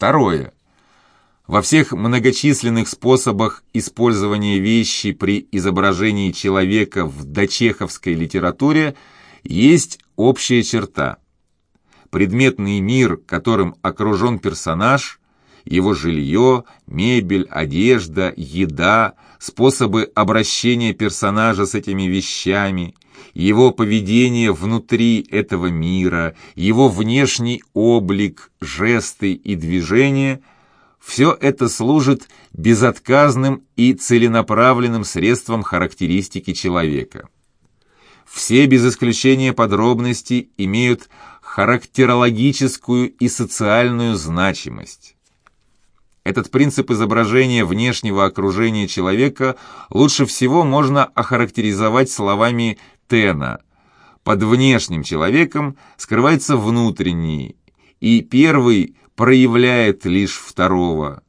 Второе. Во всех многочисленных способах использования вещи при изображении человека в дочеховской литературе есть общая черта. Предметный мир, которым окружен персонаж, его жилье, мебель, одежда, еда, способы обращения персонажа с этими вещами, его поведение внутри этого мира, его внешний облик, жесты и движения – все это служит безотказным и целенаправленным средством характеристики человека. Все без исключения подробности имеют характерологическую и социальную значимость. Этот принцип изображения внешнего окружения человека лучше всего можно охарактеризовать словами Тена. Под внешним человеком скрывается внутренний, и первый проявляет лишь второго.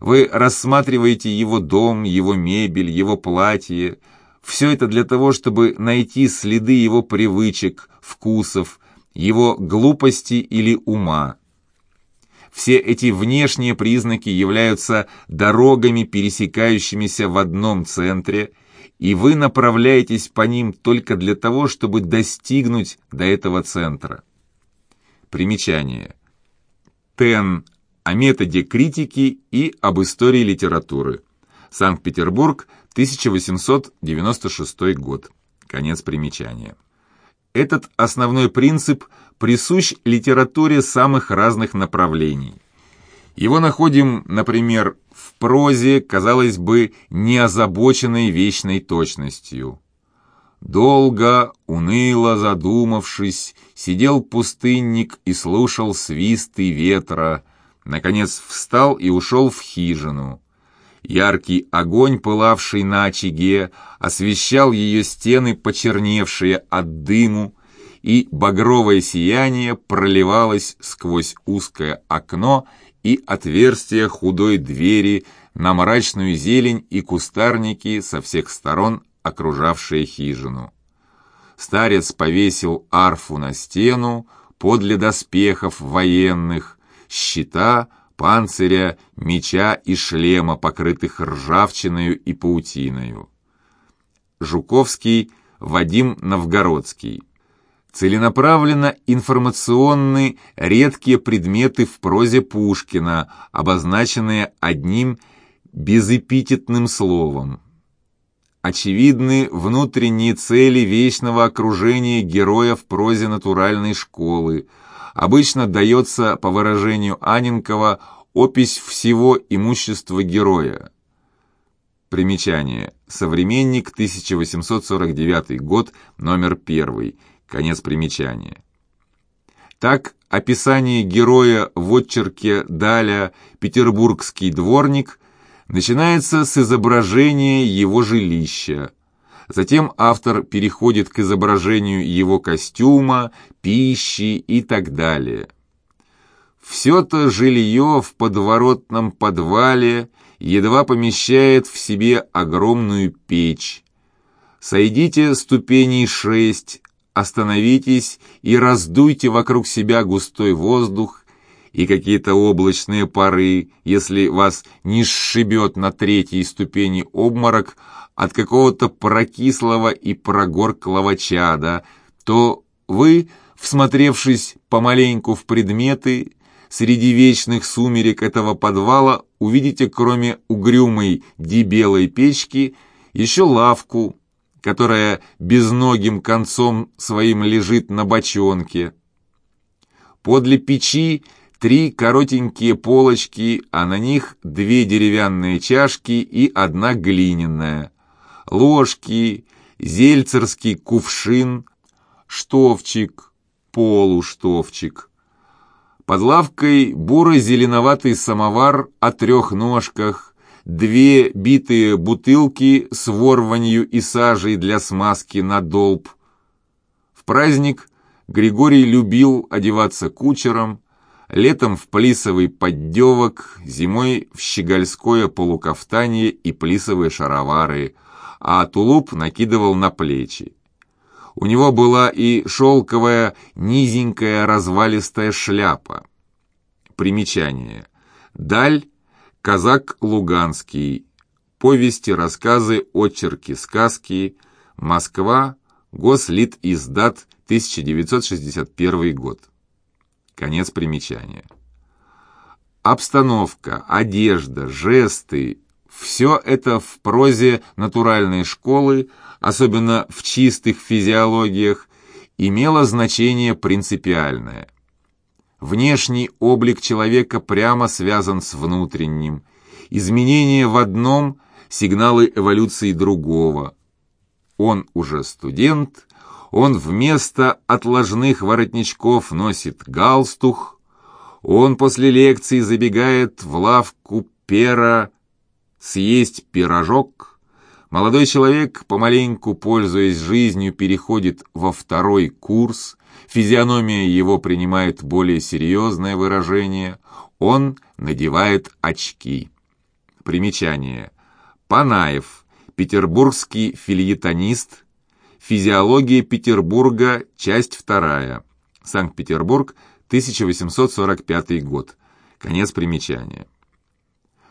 Вы рассматриваете его дом, его мебель, его платье. Все это для того, чтобы найти следы его привычек, вкусов, его глупости или ума. Все эти внешние признаки являются дорогами, пересекающимися в одном центре, и вы направляетесь по ним только для того, чтобы достигнуть до этого центра. Примечание. Тен о методе критики и об истории литературы. Санкт-Петербург, 1896 год. Конец примечания. Этот основной принцип присущ литературе самых разных направлений. Его находим, например, в прозе, казалось бы, не озабоченной вечной точностью. Долго, уныло задумавшись, сидел пустынник и слушал свисты ветра. Наконец встал и ушел в хижину. Яркий огонь, пылавший на очаге, освещал ее стены, почерневшие от дыму, и багровое сияние проливалось сквозь узкое окно и отверстие худой двери на мрачную зелень и кустарники со всех сторон окружавшие хижину. Старец повесил арфу на стену, подле доспехов военных, щита, панциря, меча и шлема, покрытых ржавчиною и паутиною. Жуковский, Вадим Новгородский. Целенаправленно информационны редкие предметы в прозе Пушкина, обозначенные одним безэпитетным словом очевидны внутренние цели вечного окружения героя в прозе натуральной школы. Обычно дается, по выражению Аненкова, опись всего имущества героя. Примечание. Современник, 1849 год, номер 1. Конец примечания. Так, описание героя в отчерке Даля «Петербургский дворник» начинается с изображения его жилища. Затем автор переходит к изображению его костюма, пищи и так далее. Все-то жилье в подворотном подвале едва помещает в себе огромную печь. Сойдите ступеней шесть, остановитесь и раздуйте вокруг себя густой воздух и какие-то облачные пары, если вас не сшибет на третьей ступени обморок от какого-то прокислого и прогорклого чада, то вы, всмотревшись помаленьку в предметы, среди вечных сумерек этого подвала увидите, кроме угрюмой дебелой печки, еще лавку, которая безногим концом своим лежит на бочонке. Подле печи три коротенькие полочки, а на них две деревянные чашки и одна глиняная, ложки, зельцерский кувшин, штовчик, полуштовчик. Под лавкой буро-зеленоватый самовар о трех ножках, две битые бутылки с ворванью и сажей для смазки на долб. В праздник Григорий любил одеваться кучером, летом в плисовый поддевок, зимой в щегольское полукафтанье и плисовые шаровары, а тулуп накидывал на плечи. У него была и шелковая низенькая развалистая шляпа. Примечание. Даль, казак Луганский, повести, рассказы, очерки, сказки, Москва, Гослит издат, 1961 год. Конец примечания. Обстановка, одежда, жесты – все это в прозе натуральной школы, особенно в чистых физиологиях, имело значение принципиальное. Внешний облик человека прямо связан с внутренним. Изменения в одном – сигналы эволюции другого. Он уже студент, он вместо отложных воротничков носит галстух, он после лекции забегает в лавку пера съесть пирожок. Молодой человек, помаленьку пользуясь жизнью, переходит во второй курс, физиономия его принимает более серьезное выражение, он надевает очки. Примечание. Панаев, петербургский фильетонист, Физиология Петербурга, часть 2. Санкт-Петербург, 1845 год. Конец примечания.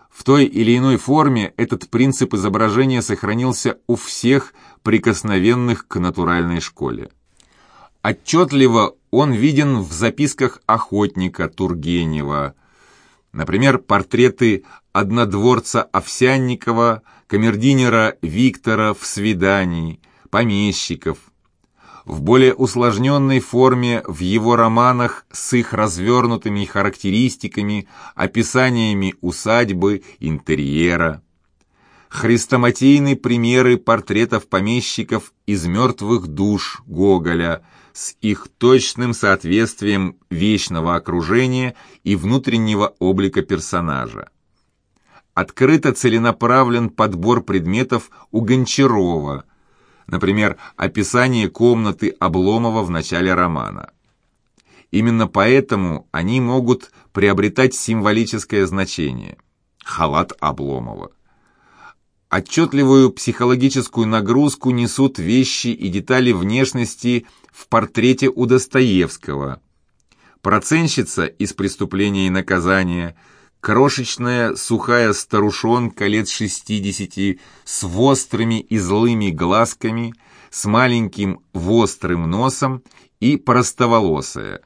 В той или иной форме этот принцип изображения сохранился у всех прикосновенных к натуральной школе. Отчетливо он виден в записках охотника Тургенева, например, портреты однодворца Овсянникова, камердинера Виктора в «Свидании», помещиков. В более усложненной форме в его романах с их развернутыми характеристиками, описаниями усадьбы, интерьера. Хрестоматийны примеры портретов помещиков из «Мертвых душ» Гоголя с их точным соответствием вечного окружения и внутреннего облика персонажа. Открыто целенаправлен подбор предметов у Гончарова – Например, описание комнаты Обломова в начале романа. Именно поэтому они могут приобретать символическое значение. Халат Обломова. Отчетливую психологическую нагрузку несут вещи и детали внешности в портрете у Достоевского. Проценщица из «Преступления и наказания», Крошечная сухая старушонка лет шестидесяти с острыми и злыми глазками, с маленьким вострым носом и простоволосая.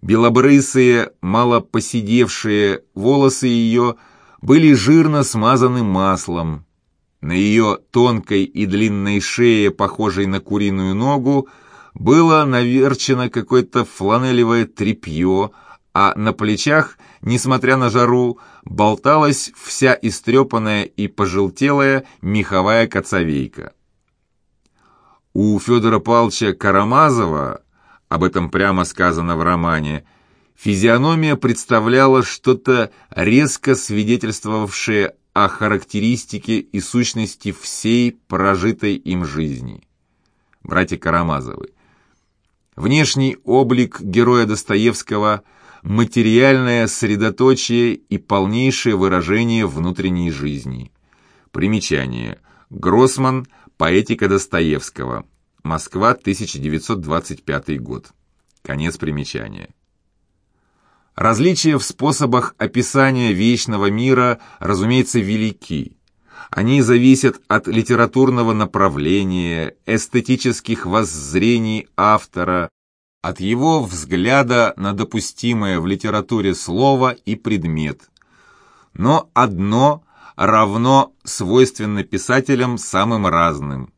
Белобрысые, мало поседевшие волосы ее были жирно смазаны маслом. На ее тонкой и длинной шее, похожей на куриную ногу, было наверчено какое-то фланелевое тряпье, а на плечах, несмотря на жару, болталась вся истрепанная и пожелтелая меховая коцовейка. У Федора Павловича Карамазова, об этом прямо сказано в романе, физиономия представляла что-то резко свидетельствовавшее о характеристике и сущности всей прожитой им жизни. Братья Карамазовы. Внешний облик героя Достоевского – материальное средоточие и полнейшее выражение внутренней жизни. Примечание. Гроссман. Поэтика Достоевского. Москва, 1925 год. Конец примечания. Различия в способах описания вечного мира, разумеется, велики. Они зависят от литературного направления, эстетических воззрений автора, от его взгляда на допустимое в литературе слово и предмет. Но одно равно свойственно писателям самым разным.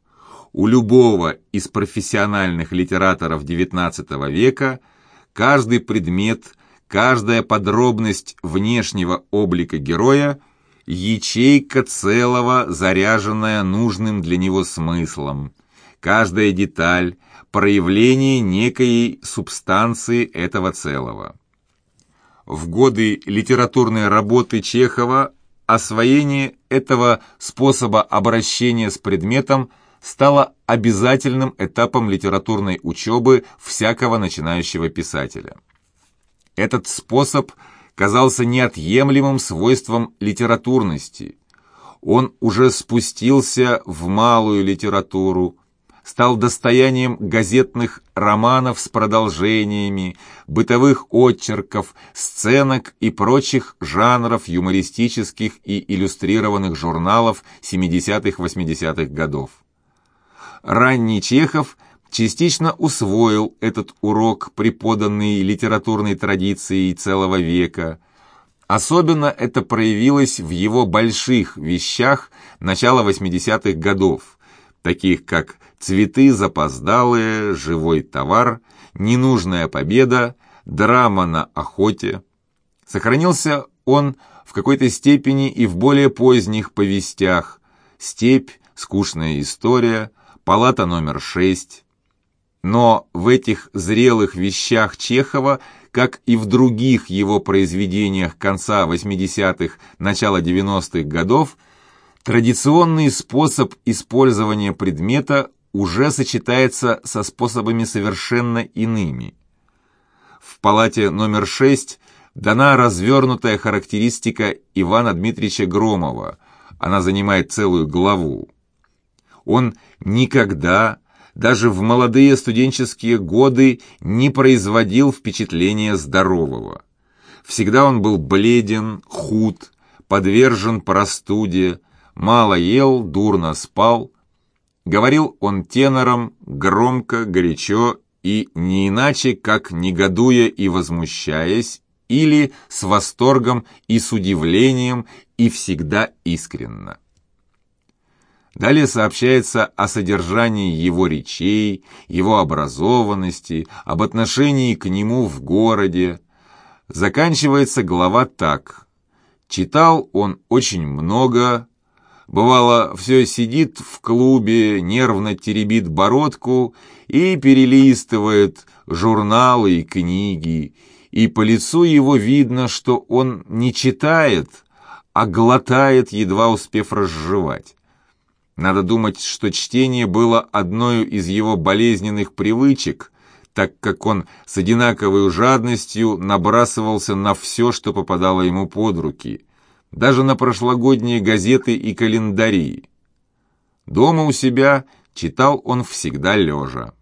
У любого из профессиональных литераторов XIX века каждый предмет, каждая подробность внешнего облика героя – ячейка целого, заряженная нужным для него смыслом. Каждая деталь – проявление некой субстанции этого целого. В годы литературной работы Чехова освоение этого способа обращения с предметом стало обязательным этапом литературной учебы всякого начинающего писателя. Этот способ казался неотъемлемым свойством литературности. Он уже спустился в малую литературу, стал достоянием газетных романов с продолжениями, бытовых очерков, сценок и прочих жанров юмористических и иллюстрированных журналов 70-80-х годов. Ранний Чехов частично усвоил этот урок, преподанный литературной традицией целого века. Особенно это проявилось в его больших вещах начала 80-х годов, таких как «Цветы запоздалые», «Живой товар», «Ненужная победа», «Драма на охоте». Сохранился он в какой-то степени и в более поздних повестях «Степь», «Скучная история», «Палата номер шесть». Но в этих зрелых вещах Чехова, как и в других его произведениях конца 80-х, начала 90-х годов, Традиционный способ использования предмета уже сочетается со способами совершенно иными. В палате номер 6 дана развернутая характеристика Ивана Дмитриевича Громова. Она занимает целую главу. Он никогда, даже в молодые студенческие годы, не производил впечатления здорового. Всегда он был бледен, худ, подвержен простуде, мало ел, дурно спал. Говорил он тенором, громко, горячо и не иначе, как негодуя и возмущаясь, или с восторгом и с удивлением, и всегда искренно. Далее сообщается о содержании его речей, его образованности, об отношении к нему в городе. Заканчивается глава так. Читал он очень много, Бывало, все сидит в клубе, нервно теребит бородку и перелистывает журналы и книги, и по лицу его видно, что он не читает, а глотает, едва успев разжевать. Надо думать, что чтение было одной из его болезненных привычек, так как он с одинаковой жадностью набрасывался на все, что попадало ему под руки – даже на прошлогодние газеты и календари. Дома у себя читал он всегда лежа.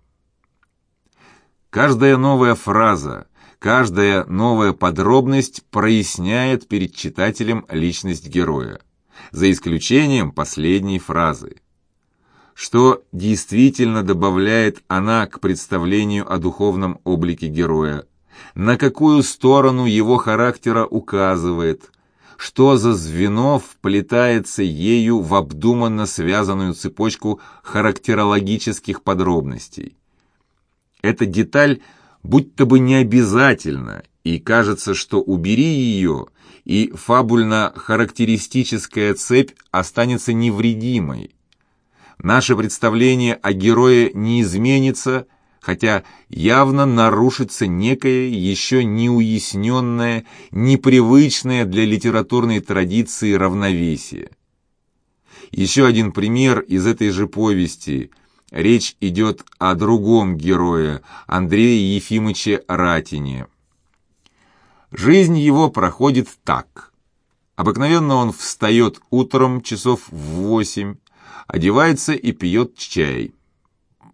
Каждая новая фраза, каждая новая подробность проясняет перед читателем личность героя, за исключением последней фразы. Что действительно добавляет она к представлению о духовном облике героя, на какую сторону его характера указывает – что за звено вплетается ею в обдуманно связанную цепочку характерологических подробностей. Эта деталь будто бы не обязательна, и кажется, что убери ее, и фабульно-характеристическая цепь останется невредимой. Наше представление о герое не изменится – хотя явно нарушится некое еще неуясненное, непривычное для литературной традиции равновесие. Еще один пример из этой же повести. Речь идет о другом герое, Андрее Ефимовиче Ратине. Жизнь его проходит так. Обыкновенно он встает утром часов в восемь, одевается и пьет чай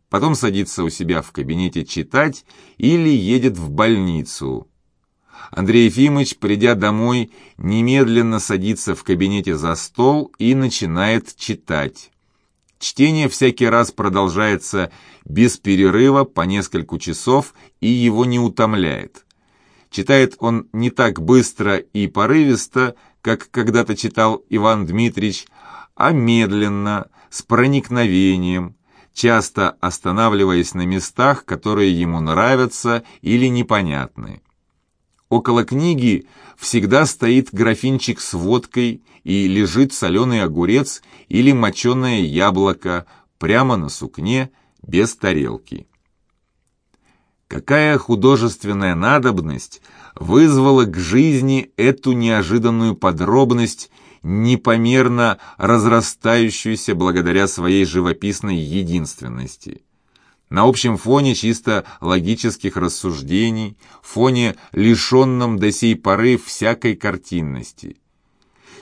потом садится у себя в кабинете читать или едет в больницу. Андрей Ефимович, придя домой, немедленно садится в кабинете за стол и начинает читать. Чтение всякий раз продолжается без перерыва по несколько часов и его не утомляет. Читает он не так быстро и порывисто, как когда-то читал Иван Дмитриевич, а медленно, с проникновением, часто останавливаясь на местах, которые ему нравятся или непонятны. Около книги всегда стоит графинчик с водкой и лежит соленый огурец или моченое яблоко прямо на сукне, без тарелки. Какая художественная надобность вызвала к жизни эту неожиданную подробность непомерно разрастающуюся благодаря своей живописной единственности. На общем фоне чисто логических рассуждений, фоне лишенном до сей поры всякой картинности.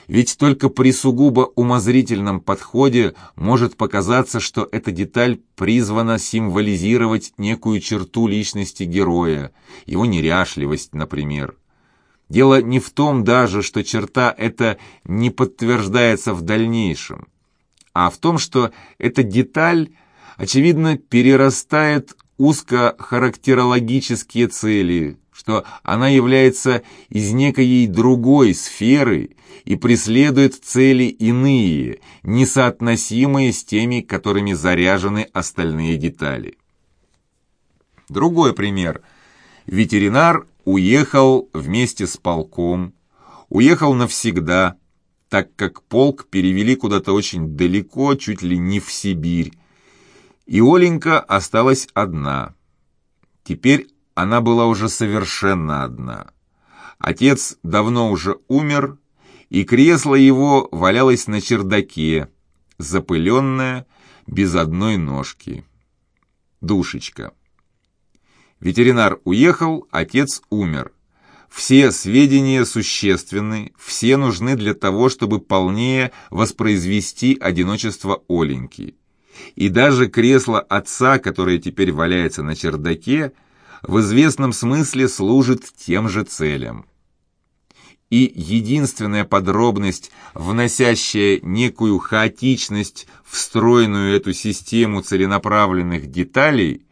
Ведь только при сугубо умозрительном подходе может показаться, что эта деталь призвана символизировать некую черту личности героя, его неряшливость, например. Дело не в том даже, что черта эта не подтверждается в дальнейшем, а в том, что эта деталь, очевидно, перерастает узкохарактерологические цели, что она является из некой другой сферы и преследует цели иные, несоотносимые с теми, которыми заряжены остальные детали. Другой пример. Ветеринар уехал вместе с полком, уехал навсегда, так как полк перевели куда-то очень далеко, чуть ли не в Сибирь, и Оленька осталась одна. Теперь она была уже совершенно одна. Отец давно уже умер, и кресло его валялось на чердаке, запыленное, без одной ножки. Душечка. Ветеринар уехал, отец умер. Все сведения существенны, все нужны для того, чтобы полнее воспроизвести одиночество Оленьки. И даже кресло отца, которое теперь валяется на чердаке, в известном смысле служит тем же целям. И единственная подробность, вносящая некую хаотичность в стройную эту систему целенаправленных деталей,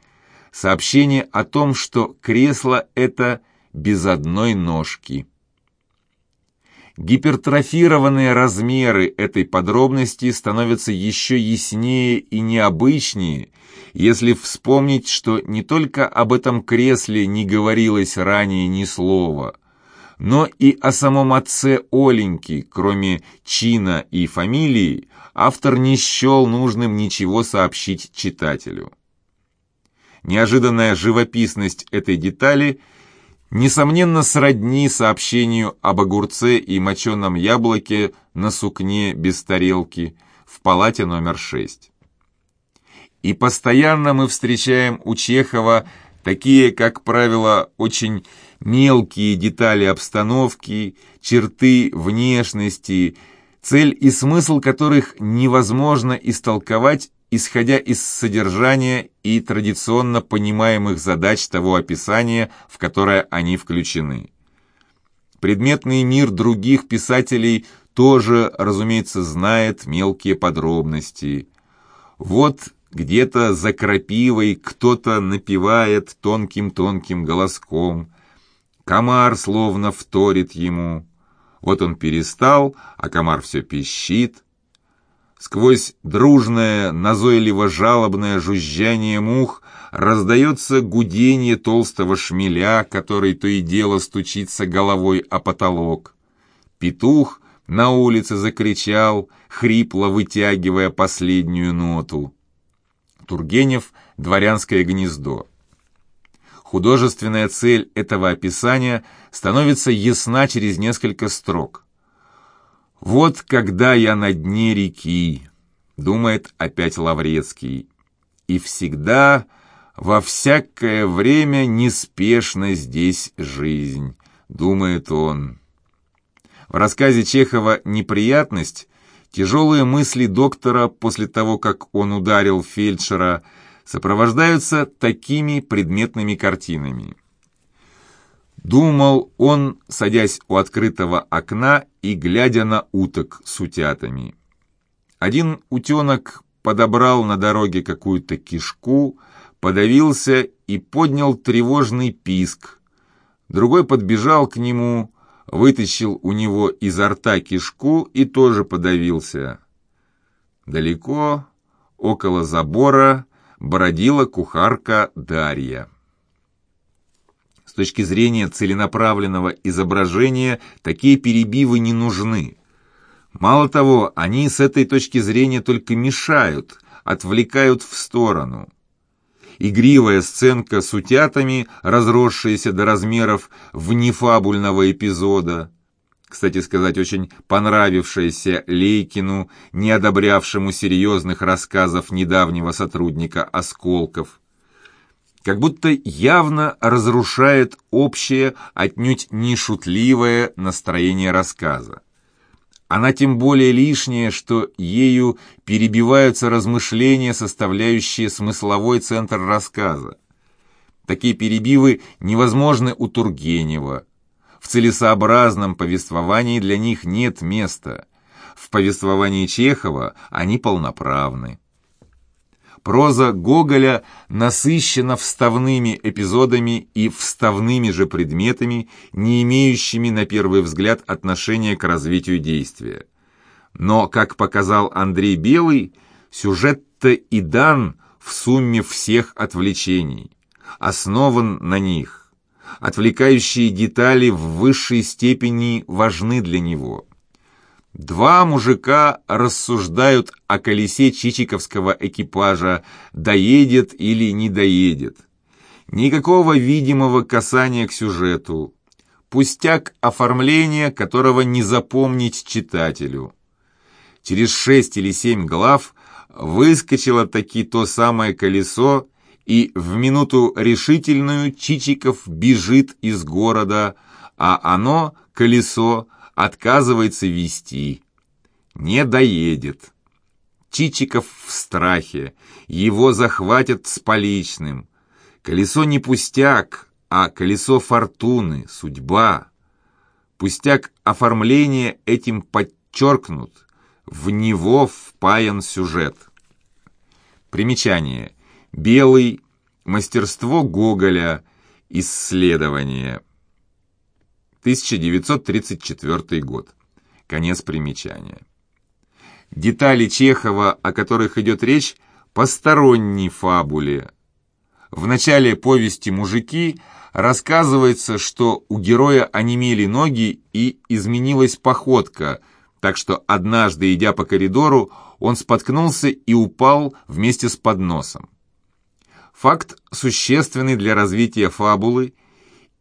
сообщение о том, что кресло это без одной ножки. Гипертрофированные размеры этой подробности становятся еще яснее и необычнее, если вспомнить, что не только об этом кресле не говорилось ранее ни слова, но и о самом отце Оленьки, кроме чина и фамилии, автор не счел нужным ничего сообщить читателю. Неожиданная живописность этой детали – несомненно, сродни сообщению об огурце и моченом яблоке на сукне без тарелки в палате номер 6. И постоянно мы встречаем у Чехова такие, как правило, очень мелкие детали обстановки, черты внешности, цель и смысл которых невозможно истолковать исходя из содержания и традиционно понимаемых задач того описания, в которое они включены. Предметный мир других писателей тоже, разумеется, знает мелкие подробности. Вот где-то за крапивой кто-то напевает тонким-тонким голоском. Комар словно вторит ему. Вот он перестал, а комар все пищит. Сквозь дружное, назойливо-жалобное жужжание мух раздается гудение толстого шмеля, который то и дело стучится головой о потолок. Петух на улице закричал, хрипло вытягивая последнюю ноту. Тургенев «Дворянское гнездо». Художественная цель этого описания становится ясна через несколько строк. «Вот когда я на дне реки», — думает опять Лаврецкий, «и всегда, во всякое время неспешно здесь жизнь», — думает он. В рассказе Чехова «Неприятность» тяжелые мысли доктора после того, как он ударил фельдшера, сопровождаются такими предметными картинами. Думал он, садясь у открытого окна и глядя на уток с утятами. Один утенок подобрал на дороге какую-то кишку, подавился и поднял тревожный писк. Другой подбежал к нему, вытащил у него изо рта кишку и тоже подавился. Далеко, около забора, бродила кухарка Дарья. С точки зрения целенаправленного изображения такие перебивы не нужны. Мало того, они с этой точки зрения только мешают, отвлекают в сторону. Игривая сценка с утятами, разросшаяся до размеров внефабульного эпизода, кстати сказать, очень понравившаяся Лейкину, не одобрявшему серьезных рассказов недавнего сотрудника Осколков, как будто явно разрушает общее, отнюдь не шутливое настроение рассказа. Она тем более лишняя, что ею перебиваются размышления, составляющие смысловой центр рассказа. Такие перебивы невозможны у Тургенева. В целесообразном повествовании для них нет места. В повествовании Чехова они полноправны. Проза Гоголя насыщена вставными эпизодами и вставными же предметами, не имеющими на первый взгляд отношения к развитию действия. Но, как показал Андрей Белый, сюжет-то и дан в сумме всех отвлечений, основан на них. Отвлекающие детали в высшей степени важны для него – Два мужика рассуждают о колесе чичиковского экипажа, доедет или не доедет. Никакого видимого касания к сюжету. Пустяк оформления, которого не запомнить читателю. Через шесть или семь глав выскочило таки то самое колесо, и в минуту решительную Чичиков бежит из города, а оно, колесо, отказывается вести, не доедет. Чичиков в страхе, его захватят с поличным. Колесо не пустяк, а колесо фортуны, судьба. Пустяк оформления этим подчеркнут, в него впаян сюжет. Примечание. Белый. Мастерство Гоголя. Исследование. 1934 год. Конец примечания. Детали Чехова, о которых идет речь, посторонней фабуле. В начале повести «Мужики» рассказывается, что у героя онемели ноги и изменилась походка, так что однажды, идя по коридору, он споткнулся и упал вместе с подносом. Факт существенный для развития фабулы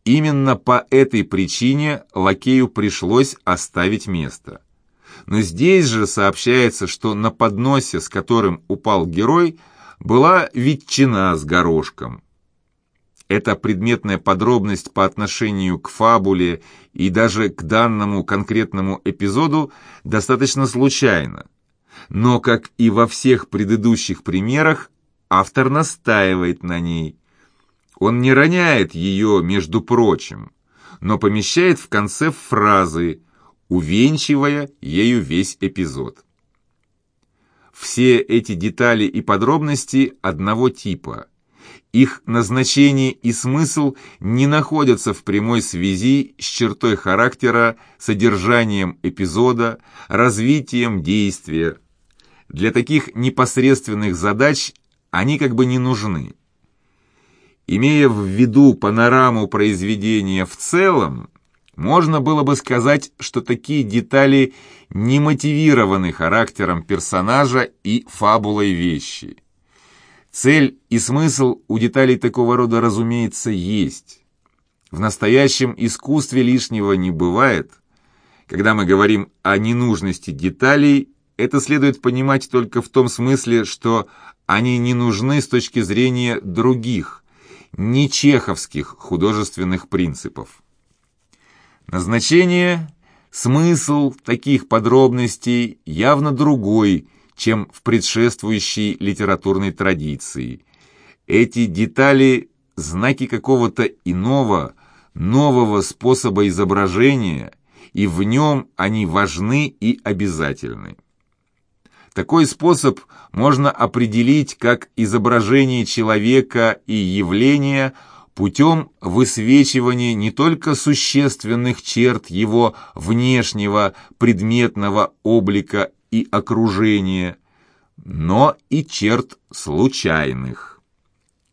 Именно по этой причине лакею пришлось оставить место. Но здесь же сообщается, что на подносе, с которым упал герой, была ветчина с горошком. Эта предметная подробность по отношению к фабуле и даже к данному конкретному эпизоду достаточно случайна. Но, как и во всех предыдущих примерах, автор настаивает на ней – он не роняет ее, между прочим, но помещает в конце фразы, увенчивая ею весь эпизод. Все эти детали и подробности одного типа. Их назначение и смысл не находятся в прямой связи с чертой характера, содержанием эпизода, развитием действия. Для таких непосредственных задач они как бы не нужны. Имея в виду панораму произведения в целом, можно было бы сказать, что такие детали не мотивированы характером персонажа и фабулой вещи. Цель и смысл у деталей такого рода, разумеется, есть. В настоящем искусстве лишнего не бывает. Когда мы говорим о ненужности деталей, это следует понимать только в том смысле, что они не нужны с точки зрения других, не чеховских художественных принципов. Назначение, смысл таких подробностей явно другой, чем в предшествующей литературной традиции. Эти детали – знаки какого-то иного, нового способа изображения, и в нем они важны и обязательны. Такой способ можно определить как изображение человека и явления путем высвечивания не только существенных черт его внешнего предметного облика и окружения, но и черт случайных.